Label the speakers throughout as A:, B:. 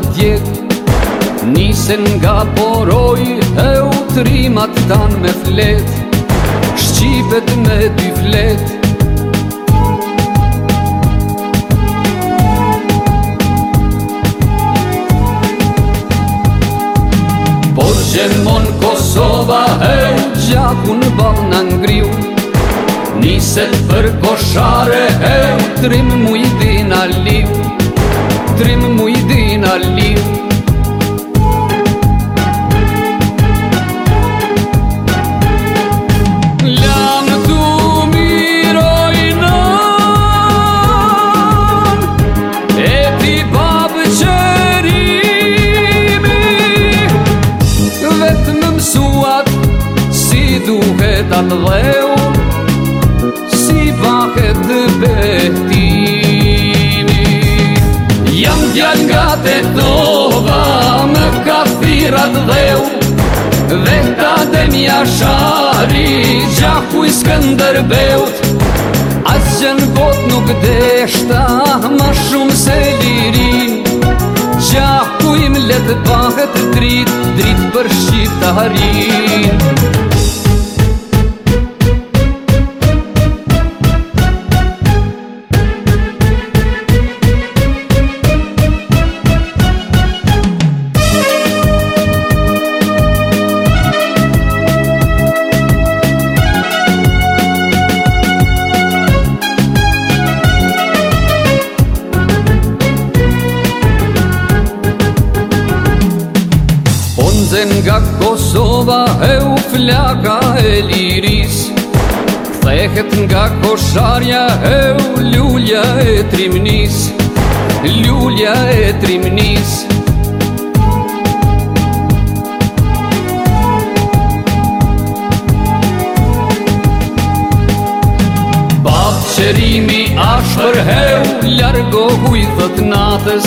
A: nga Nisen nga poroj e utrimat tan me flet Shqipet me dy flet Por që mon Kosova e u gjaku në bal në ngriu Niset për koshare e u trim mu i dina liu Trim mu duhet atë dheu Si vahet dhe behtini Jam djan nga të tova Më ka firat dheu Dhe ta dhe mja shari Gjahu i skëndër beut Asë që në bot nuk deshta Ma shumë se lirin Gjahu im letë pahet drit Drit për shqiptarin nga Kosova e u flaka e liris Kthehet nga Kosharja e u ljulja e trimnis Ljulja e trimnis Babë qërimi ashtër e u ljargohu i dhët natës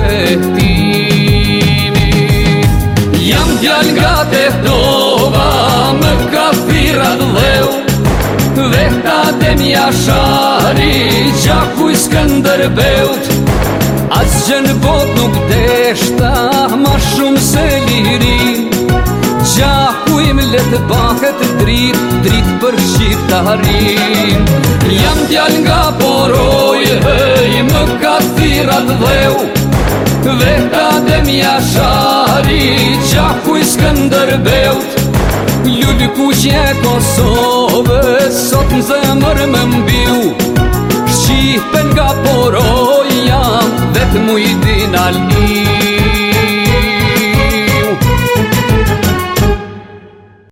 A: vetimi Jam djal nga te toba Më ka pira dhev Dhe ta të mja shari Qa s'këndër beut Asë në bot nuk deshta Ma shumë se liri Qa kujm letë bahet drit Drit për shqiptarin Jam djal nga poroj, Hey, hey, hey, hey, Veta dhe mja shari, Qa ku i skëndër belt Ljudi ku që e Kosovë Sot më zëmër më mbiu Shqipen nga poroja Vetë mu i din alim